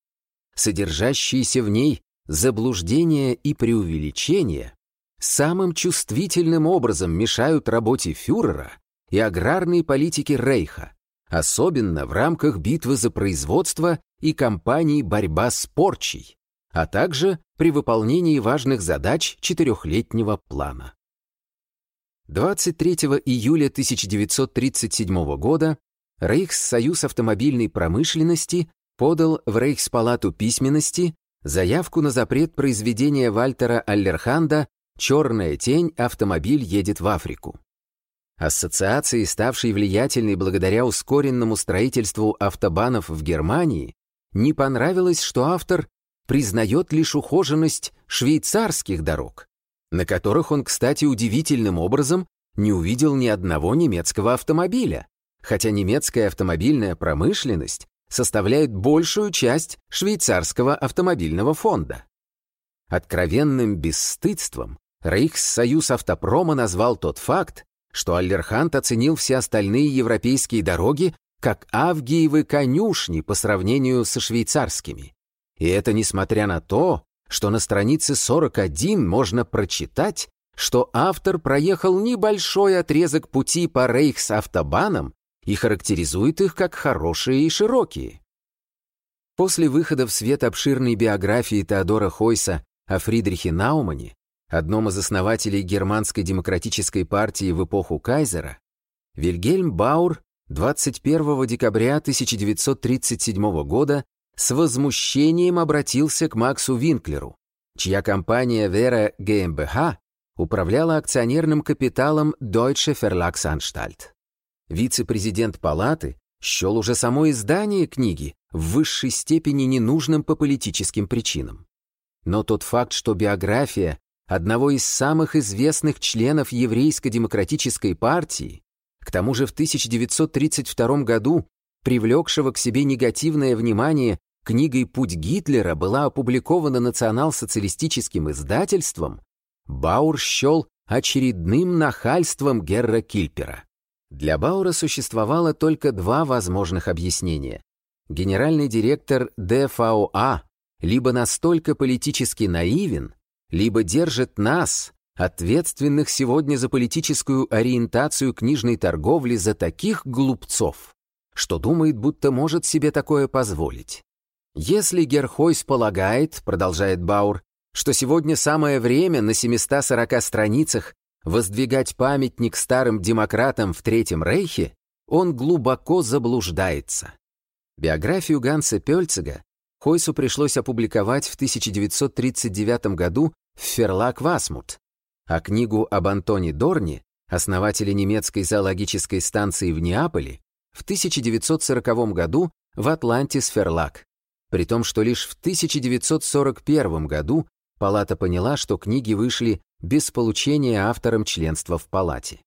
Содержащиеся в ней заблуждения и преувеличения самым чувствительным образом мешают работе фюрера и аграрной политике Рейха, особенно в рамках битвы за производство и кампании «Борьба с порчей», а также при выполнении важных задач четырехлетнего плана. 23 июля 1937 года Рейхссоюз автомобильной промышленности подал в Рейхспалату письменности заявку на запрет произведения Вальтера Аллерханда «Черная тень. Автомобиль едет в Африку». Ассоциации, ставшей влиятельной благодаря ускоренному строительству автобанов в Германии, не понравилось, что автор признает лишь ухоженность швейцарских дорог, на которых он, кстати, удивительным образом не увидел ни одного немецкого автомобиля, хотя немецкая автомобильная промышленность составляют большую часть швейцарского автомобильного фонда. Откровенным бесстыдством Рейхссоюз автопрома назвал тот факт, что Аллерхант оценил все остальные европейские дороги как авгиевы конюшни по сравнению со швейцарскими. И это несмотря на то, что на странице 41 можно прочитать, что автор проехал небольшой отрезок пути по рейхс-автобанам и характеризует их как хорошие и широкие. После выхода в свет обширной биографии Теодора Хойса о Фридрихе Наумане, одном из основателей германской демократической партии в эпоху Кайзера, Вильгельм Баур 21 декабря 1937 года с возмущением обратился к Максу Винклеру, чья компания Vera GmbH управляла акционерным капиталом Deutsche Verlagsanstalt. Вице-президент палаты счел уже само издание книги в высшей степени ненужным по политическим причинам. Но тот факт, что биография одного из самых известных членов еврейско-демократической партии, к тому же в 1932 году привлекшего к себе негативное внимание книгой «Путь Гитлера» была опубликована национал-социалистическим издательством, Баур счел очередным нахальством Герра Кильпера. Для Баура существовало только два возможных объяснения. Генеральный директор ДФАОА либо настолько политически наивен, либо держит нас, ответственных сегодня за политическую ориентацию книжной торговли, за таких глупцов, что думает, будто может себе такое позволить. Если Герхойс полагает, продолжает Баур, что сегодня самое время на 740 страницах воздвигать памятник старым демократам в Третьем Рейхе, он глубоко заблуждается. Биографию Ганса Пельцига Хойсу пришлось опубликовать в 1939 году в Ферлак Васмут, а книгу об Антоне Дорне, основателе немецкой зоологической станции в Неаполе, в 1940 году в Атлантис Ферлак, при том, что лишь в 1941 году Палата поняла, что книги вышли без получения автором членства в палате.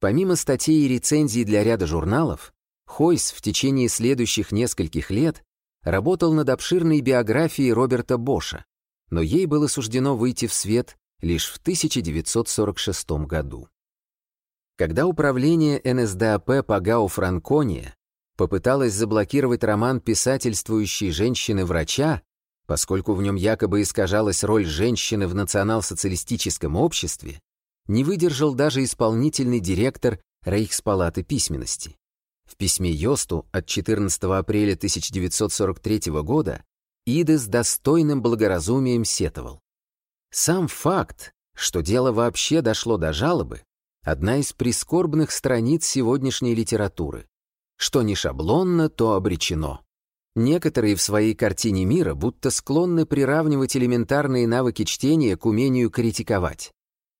Помимо статей и рецензий для ряда журналов, Хойс в течение следующих нескольких лет работал над обширной биографией Роберта Боша, но ей было суждено выйти в свет лишь в 1946 году. Когда управление НСДАП по Гау Франкония попыталось заблокировать роман писательствующей женщины-врача, поскольку в нем якобы искажалась роль женщины в национал-социалистическом обществе, не выдержал даже исполнительный директор Рейхспалаты письменности. В письме Йосту от 14 апреля 1943 года Ида с достойным благоразумием сетовал. Сам факт, что дело вообще дошло до жалобы, одна из прискорбных страниц сегодняшней литературы. Что не шаблонно, то обречено. Некоторые в своей картине мира будто склонны приравнивать элементарные навыки чтения к умению критиковать.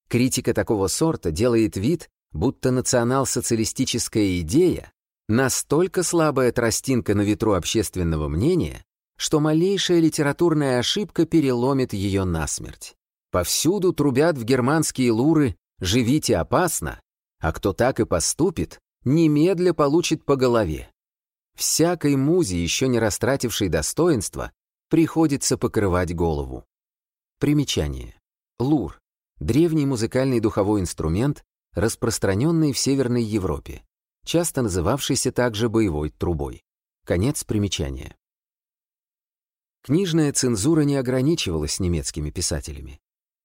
Критика такого сорта делает вид, будто национал-социалистическая идея настолько слабая тростинка на ветру общественного мнения, что малейшая литературная ошибка переломит ее насмерть. Повсюду трубят в германские луры «живите опасно», а кто так и поступит, немедля получит по голове. Всякой музе, еще не растратившей достоинства, приходится покрывать голову. Примечание. Лур — древний музыкальный духовой инструмент, распространенный в Северной Европе, часто называвшийся также боевой трубой. Конец примечания. Книжная цензура не ограничивалась немецкими писателями.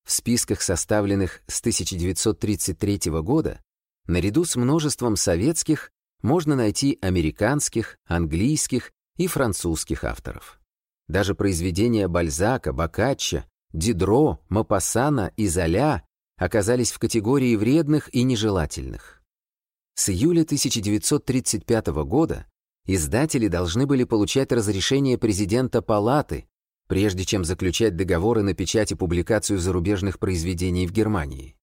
В списках, составленных с 1933 года, наряду с множеством советских можно найти американских, английских и французских авторов. Даже произведения Бальзака, Боккаччо, Дидро, Мапассана и Золя оказались в категории вредных и нежелательных. С июля 1935 года издатели должны были получать разрешение президента палаты, прежде чем заключать договоры на печать и публикацию зарубежных произведений в Германии.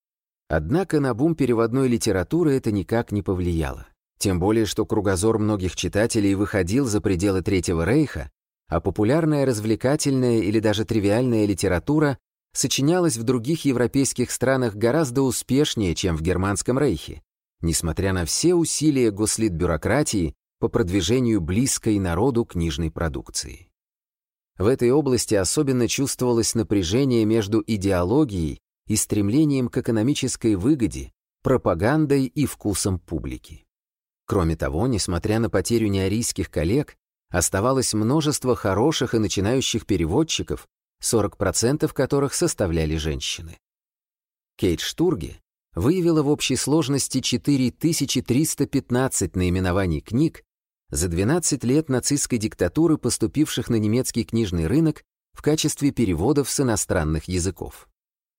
Однако на бум переводной литературы это никак не повлияло. Тем более, что кругозор многих читателей выходил за пределы Третьего Рейха, а популярная развлекательная или даже тривиальная литература сочинялась в других европейских странах гораздо успешнее, чем в Германском Рейхе, несмотря на все усилия гослит-бюрократии по продвижению близкой народу книжной продукции. В этой области особенно чувствовалось напряжение между идеологией и стремлением к экономической выгоде, пропагандой и вкусом публики. Кроме того, несмотря на потерю неарийских коллег, оставалось множество хороших и начинающих переводчиков, 40% которых составляли женщины. Кейт Штурге выявила в общей сложности 4315 наименований книг, за 12 лет нацистской диктатуры, поступивших на немецкий книжный рынок в качестве переводов с иностранных языков.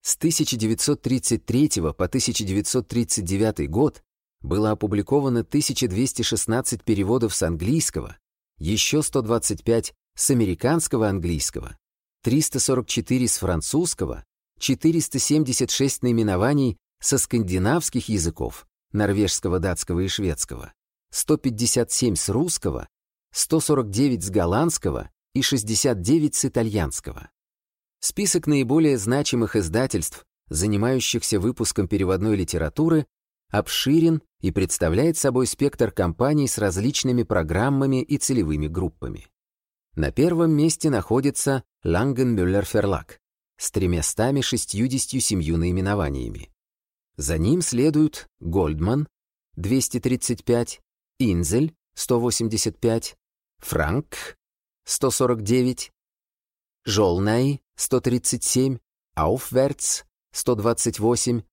С 1933 по 1939 год было опубликовано 1216 переводов с английского, еще 125 с американского английского, 344 с французского, 476 наименований со скандинавских языков, норвежского, датского и шведского, 157 с русского, 149 с голландского и 69 с итальянского. Список наиболее значимых издательств, занимающихся выпуском переводной литературы, обширен и представляет собой спектр компаний с различными программами и целевыми группами. На первом месте находится Langenmüller Verlag с 367 наименованиями. За ним следуют Goldman 235, Инзель 185, Франк 149, Жолнай 137, Aufwärts 128,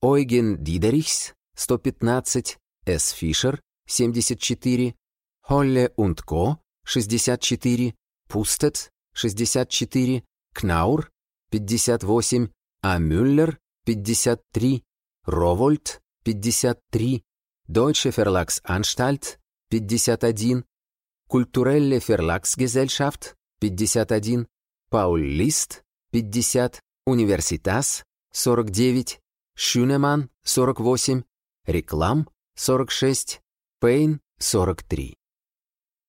Ойген Дидерихс 115, С. Фишер 74, Холле und Ко 64, Пустет 64, Кнаур 58, А. Мюллер 53, Ровольт 53, Deutsche Verlagsanstalt 51, Kulturelle Verlagsgesellschaft 51, Paul List 50, Universitas 49, Schünemann 48, Реклам 46, Пейн 43.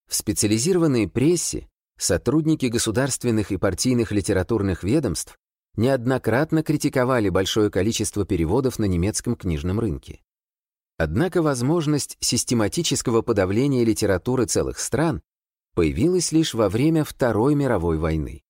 В специализированной прессе сотрудники государственных и партийных литературных ведомств неоднократно критиковали большое количество переводов на немецком книжном рынке. Однако возможность систематического подавления литературы целых стран появилась лишь во время Второй мировой войны.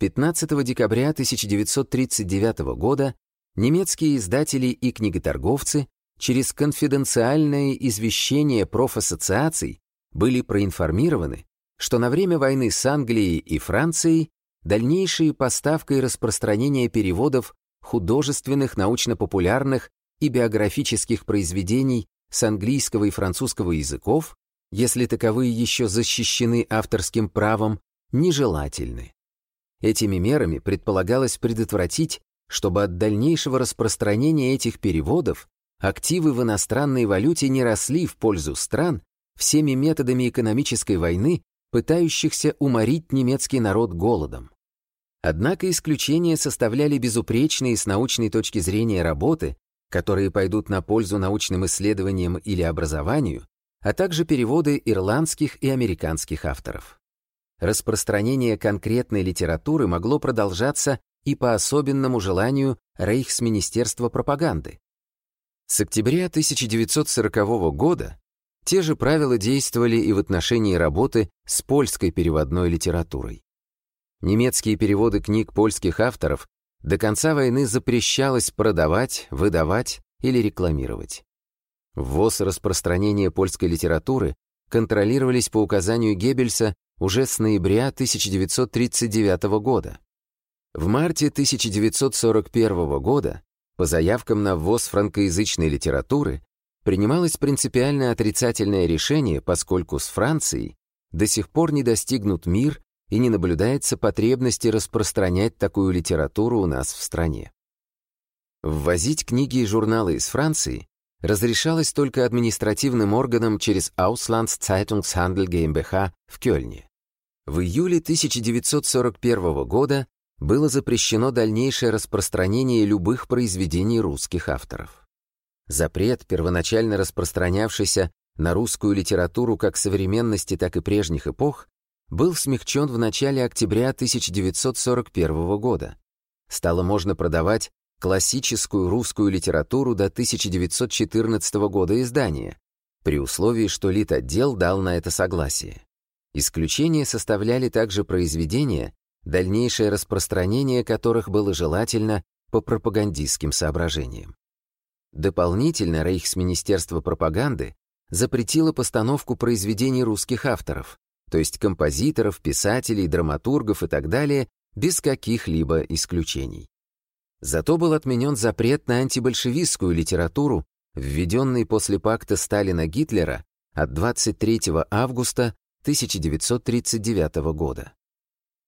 15 декабря 1939 года немецкие издатели и книготорговцы через конфиденциальное извещение профассоциаций были проинформированы, что на время войны с Англией и Францией дальнейшие поставка и распространение переводов художественных, научно-популярных и биографических произведений с английского и французского языков, если таковые еще защищены авторским правом, нежелательны. Этими мерами предполагалось предотвратить, чтобы от дальнейшего распространения этих переводов активы в иностранной валюте не росли в пользу стран, всеми методами экономической войны, пытающихся уморить немецкий народ голодом. Однако исключения составляли безупречные с научной точки зрения работы, которые пойдут на пользу научным исследованиям или образованию, а также переводы ирландских и американских авторов. Распространение конкретной литературы могло продолжаться и по особенному желанию Рейхсминистерства пропаганды. С октября 1940 года те же правила действовали и в отношении работы с польской переводной литературой. Немецкие переводы книг польских авторов до конца войны запрещалось продавать, выдавать или рекламировать. Ввоз и распространение польской литературы контролировались по указанию Геббельса уже с ноября 1939 года. В марте 1941 года по заявкам на ввоз франкоязычной литературы принималось принципиально отрицательное решение, поскольку с Францией до сих пор не достигнут мир и не наблюдается потребности распространять такую литературу у нас в стране. Ввозить книги и журналы из Франции разрешалось только административным органам через Auslandszeitung GmbH в Кёльне. В июле 1941 года было запрещено дальнейшее распространение любых произведений русских авторов. Запрет, первоначально распространявшийся на русскую литературу как современности, так и прежних эпох, был смягчен в начале октября 1941 года. Стало можно продавать классическую русскую литературу до 1914 года издания, при условии, что Литотдел дал на это согласие. Исключение составляли также произведения, дальнейшее распространение которых было желательно по пропагандистским соображениям. Дополнительно Рейхсминистерство пропаганды запретило постановку произведений русских авторов, то есть композиторов, писателей, драматургов и так далее, без каких-либо исключений. Зато был отменен запрет на антибольшевистскую литературу, введенный после пакта Сталина-Гитлера от 23 августа 1939 года.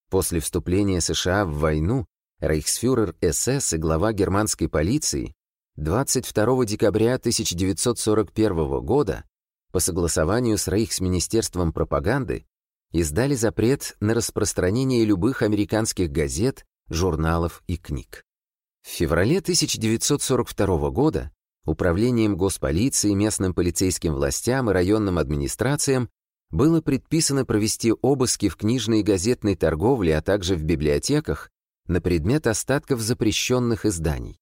После вступления США в войну рейхсфюрер СС и глава германской полиции 22 декабря 1941 года по согласованию с Рейхсминистерством пропаганды издали запрет на распространение любых американских газет, журналов и книг. В феврале 1942 года Управлением госполиции, местным полицейским властям и районным администрациям было предписано провести обыски в книжной и газетной торговле, а также в библиотеках на предмет остатков запрещенных изданий.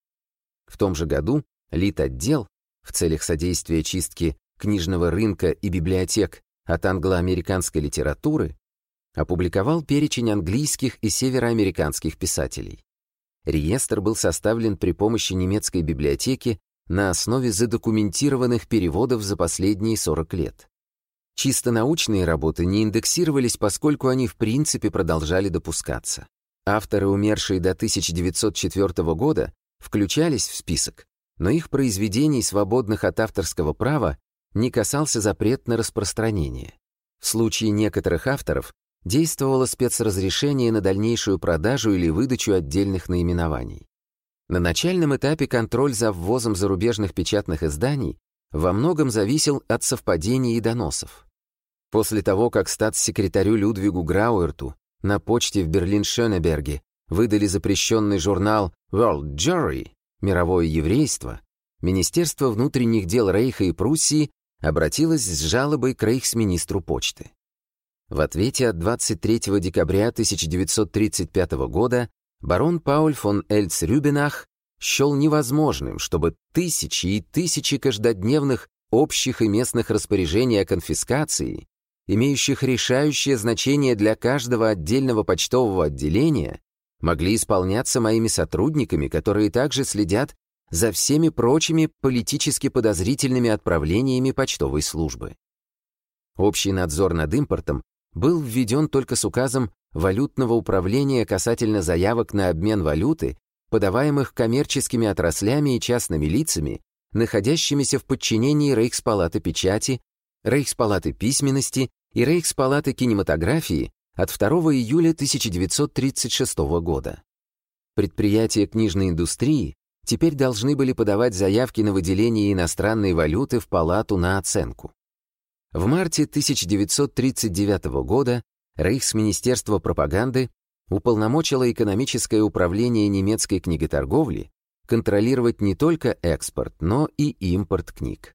В том же году Литотдел в целях содействия чистки книжного рынка и библиотек от англо-американской литературы опубликовал перечень английских и североамериканских писателей. Реестр был составлен при помощи немецкой библиотеки на основе задокументированных переводов за последние 40 лет. Чисто научные работы не индексировались, поскольку они в принципе продолжали допускаться. Авторы, умершие до 1904 года, включались в список, но их произведений, свободных от авторского права, не касался запрет на распространение. В случае некоторых авторов действовало спецразрешение на дальнейшую продажу или выдачу отдельных наименований. На начальном этапе контроль за ввозом зарубежных печатных изданий во многом зависел от совпадений и доносов. После того, как статс-секретарю Людвигу Грауэрту на почте в Берлин-Шönеберге выдали запрещенный журнал World Jury «Мировое еврейство», Министерство внутренних дел Рейха и Пруссии обратилась с жалобой к рейхсминистру почты. В ответе от 23 декабря 1935 года барон Пауль фон Эльц-Рюбенах счел невозможным, чтобы тысячи и тысячи каждодневных общих и местных распоряжений о конфискации, имеющих решающее значение для каждого отдельного почтового отделения, могли исполняться моими сотрудниками, которые также следят за всеми прочими политически подозрительными отправлениями почтовой службы. Общий надзор над импортом был введен только с указом валютного управления касательно заявок на обмен валюты, подаваемых коммерческими отраслями и частными лицами, находящимися в подчинении Рейхспалаты печати, Рейхспалаты письменности и Рейхспалаты кинематографии от 2 июля 1936 года. Предприятия книжной индустрии теперь должны были подавать заявки на выделение иностранной валюты в палату на оценку. В марте 1939 года Рейхсминистерство пропаганды уполномочило экономическое управление немецкой книготорговли контролировать не только экспорт, но и импорт книг.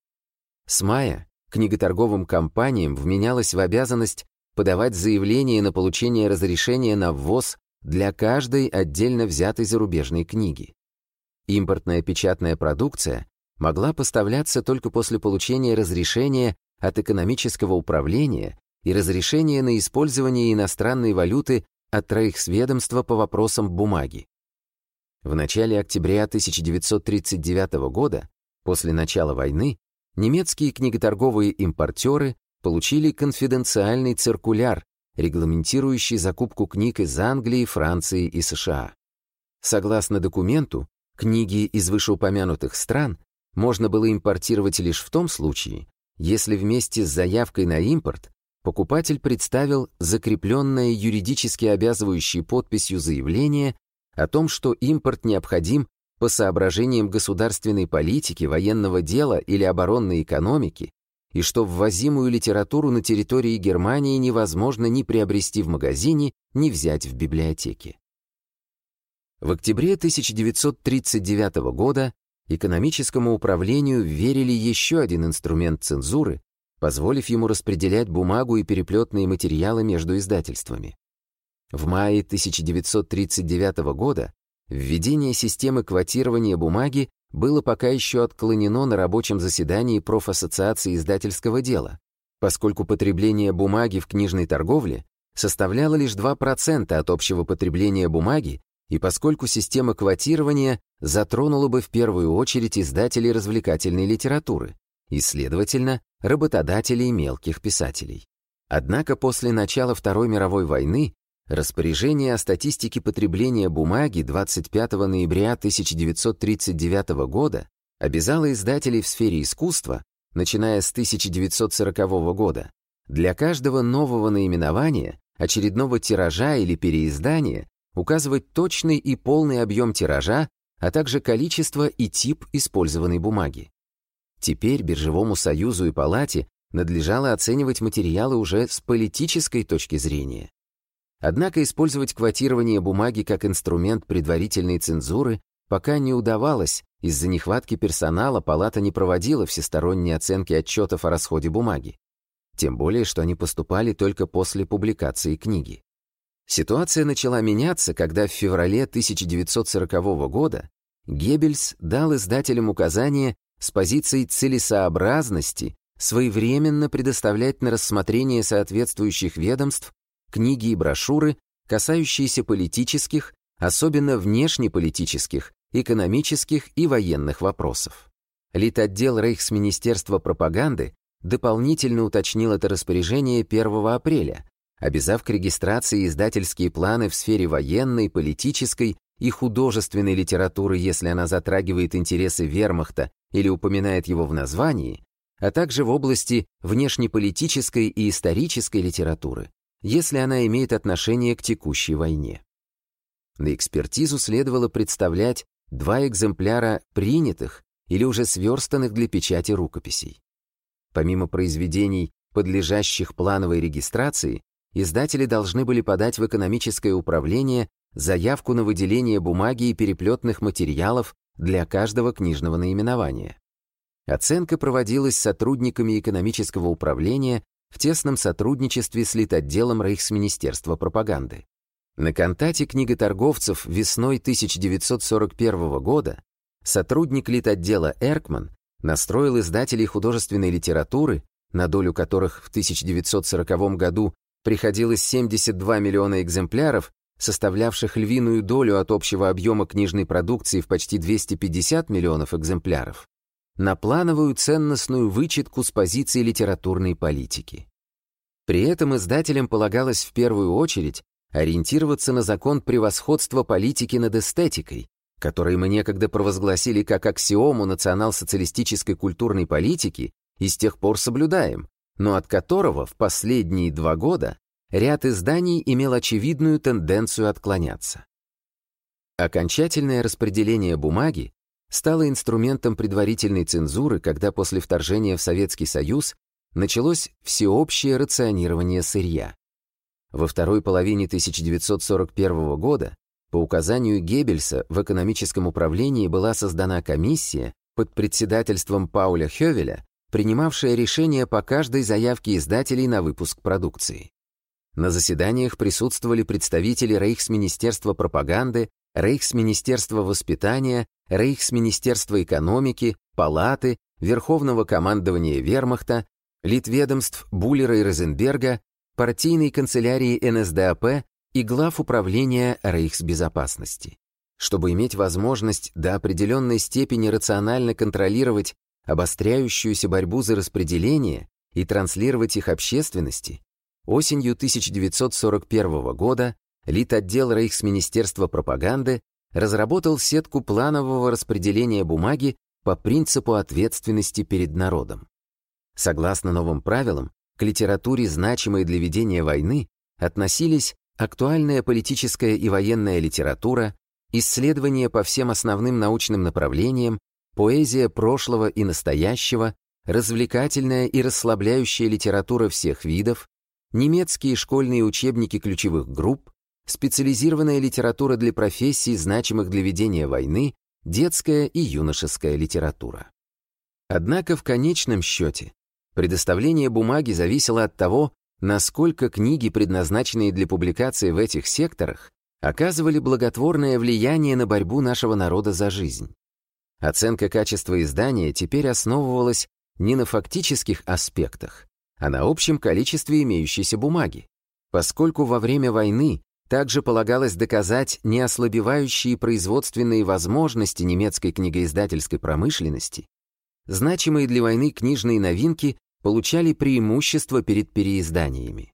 С мая книготорговым компаниям вменялось в обязанность подавать заявление на получение разрешения на ввоз для каждой отдельно взятой зарубежной книги. Импортная печатная продукция могла поставляться только после получения разрешения от экономического управления и разрешения на использование иностранной валюты от Рейхсведомства по вопросам бумаги. В начале октября 1939 года, после начала войны, немецкие книготорговые импортеры получили конфиденциальный циркуляр, регламентирующий закупку книг из Англии, Франции и США. Согласно документу, Книги из вышеупомянутых стран можно было импортировать лишь в том случае, если вместе с заявкой на импорт покупатель представил закрепленное юридически обязывающей подписью заявление о том, что импорт необходим по соображениям государственной политики, военного дела или оборонной экономики, и что ввозимую литературу на территории Германии невозможно ни приобрести в магазине, ни взять в библиотеке. В октябре 1939 года экономическому управлению верили еще один инструмент цензуры, позволив ему распределять бумагу и переплетные материалы между издательствами. В мае 1939 года введение системы квотирования бумаги было пока еще отклонено на рабочем заседании профассоциации издательского дела, поскольку потребление бумаги в книжной торговле составляло лишь 2% от общего потребления бумаги, и поскольку система квотирования затронула бы в первую очередь издателей развлекательной литературы и, следовательно, работодателей мелких писателей. Однако после начала Второй мировой войны распоряжение о статистике потребления бумаги 25 ноября 1939 года обязало издателей в сфере искусства, начиная с 1940 года, для каждого нового наименования, очередного тиража или переиздания указывать точный и полный объем тиража, а также количество и тип использованной бумаги. Теперь Биржевому союзу и палате надлежало оценивать материалы уже с политической точки зрения. Однако использовать квотирование бумаги как инструмент предварительной цензуры пока не удавалось, из-за нехватки персонала палата не проводила всесторонние оценки отчетов о расходе бумаги. Тем более, что они поступали только после публикации книги. Ситуация начала меняться, когда в феврале 1940 года Геббельс дал издателям указание с позиции целесообразности своевременно предоставлять на рассмотрение соответствующих ведомств книги и брошюры, касающиеся политических, особенно внешнеполитических, экономических и военных вопросов. Литотдел Рейхсминистерства пропаганды дополнительно уточнил это распоряжение 1 апреля, обязав к регистрации издательские планы в сфере военной, политической и художественной литературы, если она затрагивает интересы вермахта или упоминает его в названии, а также в области внешнеполитической и исторической литературы, если она имеет отношение к текущей войне. На экспертизу следовало представлять два экземпляра принятых или уже сверстанных для печати рукописей. Помимо произведений, подлежащих плановой регистрации, издатели должны были подать в экономическое управление заявку на выделение бумаги и переплетных материалов для каждого книжного наименования. Оценка проводилась сотрудниками экономического управления в тесном сотрудничестве с Литотделом Рейхсминистерства пропаганды. На кантате книготорговцев весной 1941 года сотрудник Литотдела Эркман настроил издателей художественной литературы, на долю которых в 1940 году приходилось 72 миллиона экземпляров, составлявших львиную долю от общего объема книжной продукции в почти 250 миллионов экземпляров, на плановую ценностную вычетку с позиции литературной политики. При этом издателям полагалось в первую очередь ориентироваться на закон превосходства политики над эстетикой, который мы некогда провозгласили как аксиому национал-социалистической культурной политики и с тех пор соблюдаем, но от которого в последние два года ряд изданий имел очевидную тенденцию отклоняться. Окончательное распределение бумаги стало инструментом предварительной цензуры, когда после вторжения в Советский Союз началось всеобщее рационирование сырья. Во второй половине 1941 года по указанию Геббельса в экономическом управлении была создана комиссия под председательством Пауля Хёвеля, принимавшая решения по каждой заявке издателей на выпуск продукции. На заседаниях присутствовали представители Рейхсминистерства пропаганды, Рейхсминистерства воспитания, Рейхсминистерства экономики, Палаты, Верховного командования Вермахта, Литведомств Буллера и Розенберга, партийной канцелярии НСДАП и глав управления Рейхсбезопасности. Чтобы иметь возможность до определенной степени рационально контролировать обостряющуюся борьбу за распределение и транслировать их общественности, осенью 1941 года Литотдел Рейхсминистерства пропаганды разработал сетку планового распределения бумаги по принципу ответственности перед народом. Согласно новым правилам, к литературе, значимой для ведения войны, относились актуальная политическая и военная литература, исследования по всем основным научным направлениям, поэзия прошлого и настоящего, развлекательная и расслабляющая литература всех видов, немецкие школьные учебники ключевых групп, специализированная литература для профессий, значимых для ведения войны, детская и юношеская литература. Однако в конечном счете предоставление бумаги зависело от того, насколько книги, предназначенные для публикации в этих секторах, оказывали благотворное влияние на борьбу нашего народа за жизнь. Оценка качества издания теперь основывалась не на фактических аспектах, а на общем количестве имеющейся бумаги, поскольку во время войны также полагалось доказать неослабевающие производственные возможности немецкой книгоиздательской промышленности, значимые для войны книжные новинки получали преимущество перед переизданиями.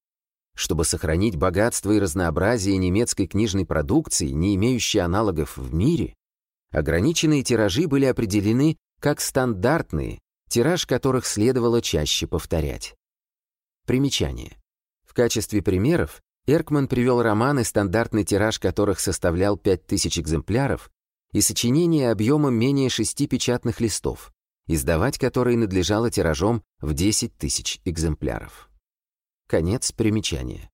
Чтобы сохранить богатство и разнообразие немецкой книжной продукции, не имеющей аналогов в мире, ограниченные тиражи были определены как стандартные, тираж которых следовало чаще повторять. Примечание. В качестве примеров Эркман привел романы, стандартный тираж которых составлял 5000 экземпляров, и сочинения объемом менее шести печатных листов, издавать которые надлежало тиражом в 10 тысяч экземпляров. Конец примечания.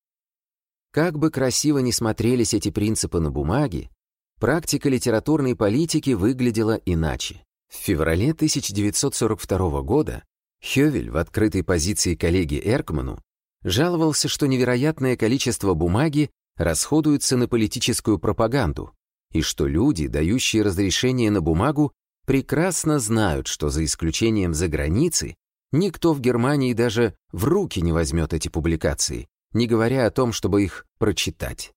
Как бы красиво ни смотрелись эти принципы на бумаге, практика литературной политики выглядела иначе. В феврале 1942 года Хёвель в открытой позиции коллеги Эркману жаловался, что невероятное количество бумаги расходуется на политическую пропаганду, и что люди, дающие разрешение на бумагу, прекрасно знают, что за исключением за границы, никто в Германии даже в руки не возьмет эти публикации, не говоря о том, чтобы их прочитать.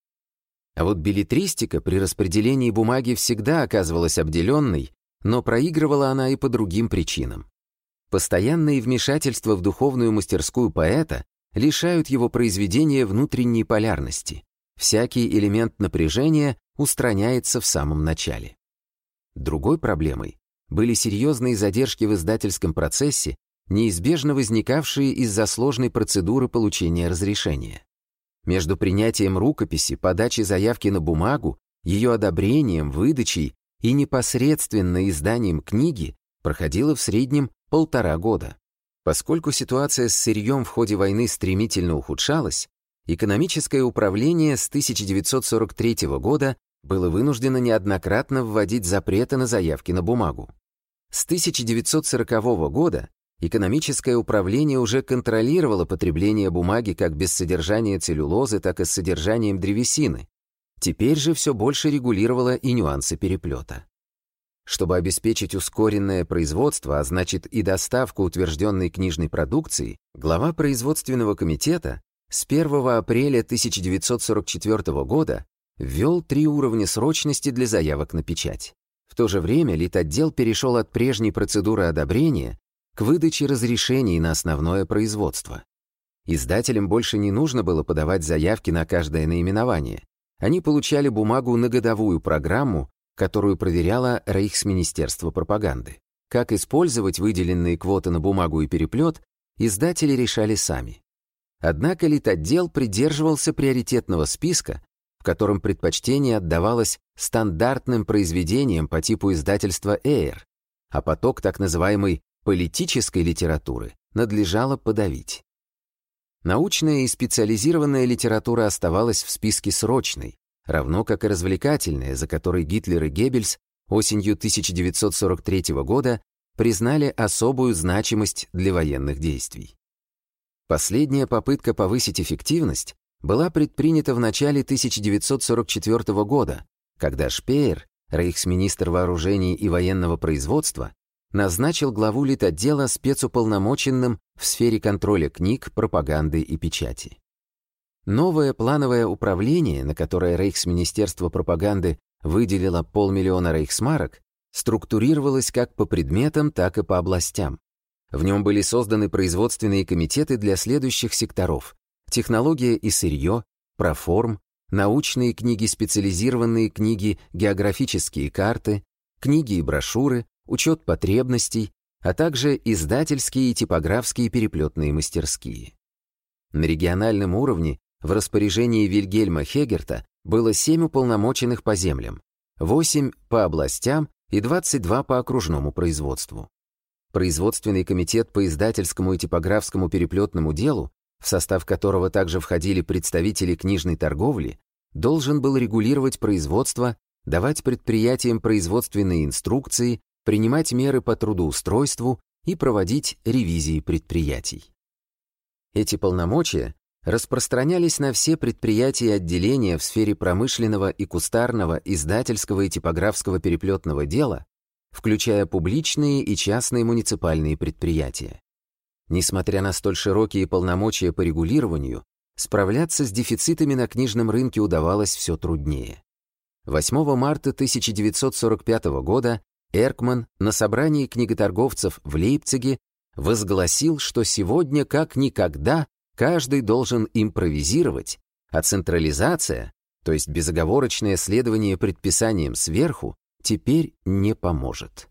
А вот билетристика при распределении бумаги всегда оказывалась обделенной, но проигрывала она и по другим причинам. Постоянные вмешательства в духовную мастерскую поэта лишают его произведения внутренней полярности. Всякий элемент напряжения устраняется в самом начале. Другой проблемой были серьезные задержки в издательском процессе, неизбежно возникавшие из-за сложной процедуры получения разрешения. Между принятием рукописи, подачей заявки на бумагу, ее одобрением, выдачей и непосредственно изданием книги проходило в среднем полтора года. Поскольку ситуация с сырьем в ходе войны стремительно ухудшалась, экономическое управление с 1943 года было вынуждено неоднократно вводить запреты на заявки на бумагу. С 1940 года экономическое управление уже контролировало потребление бумаги как без содержания целлюлозы, так и с содержанием древесины. Теперь же все больше регулировало и нюансы переплета. Чтобы обеспечить ускоренное производство, а значит и доставку утвержденной книжной продукции, глава производственного комитета с 1 апреля 1944 года ввел три уровня срочности для заявок на печать. В то же время Литотдел перешел от прежней процедуры одобрения к выдаче разрешений на основное производство. Издателям больше не нужно было подавать заявки на каждое наименование. Они получали бумагу на годовую программу которую проверяло Рейхсминистерство пропаганды. Как использовать выделенные квоты на бумагу и переплет, издатели решали сами. Однако литотдел придерживался приоритетного списка, в котором предпочтение отдавалось стандартным произведениям по типу издательства Эйр, а поток так называемой политической литературы надлежало подавить. Научная и специализированная литература оставалась в списке срочной, равно как и развлекательные, за которые Гитлер и Геббельс осенью 1943 года признали особую значимость для военных действий. Последняя попытка повысить эффективность была предпринята в начале 1944 года, когда Шпеер, рейхсминистр вооружений и военного производства, назначил главу литотдела спецуполномоченным в сфере контроля книг, пропаганды и печати. Новое плановое управление, на которое Рейхсминистерство пропаганды выделило полмиллиона рейхсмарок, структурировалось как по предметам, так и по областям. В нем были созданы производственные комитеты для следующих секторов – технология и сырье, проформ, научные книги, специализированные книги, географические карты, книги и брошюры, учет потребностей, а также издательские и типографские переплетные мастерские. На региональном уровне в распоряжении Вильгельма Хегерта было 7 уполномоченных по землям, 8 по областям и 22 по окружному производству. Производственный комитет по издательскому и типографскому переплетному делу, в состав которого также входили представители книжной торговли, должен был регулировать производство, давать предприятиям производственные инструкции, принимать меры по трудоустройству и проводить ревизии предприятий. Эти полномочия распространялись на все предприятия и отделения в сфере промышленного и кустарного, издательского и типографского переплетного дела, включая публичные и частные муниципальные предприятия. Несмотря на столь широкие полномочия по регулированию, справляться с дефицитами на книжном рынке удавалось все труднее. 8 марта 1945 года Эркман на собрании книготорговцев в Лейпциге возгласил, что сегодня как никогда каждый должен импровизировать, а централизация, то есть безоговорочное следование предписаниям сверху, теперь не поможет.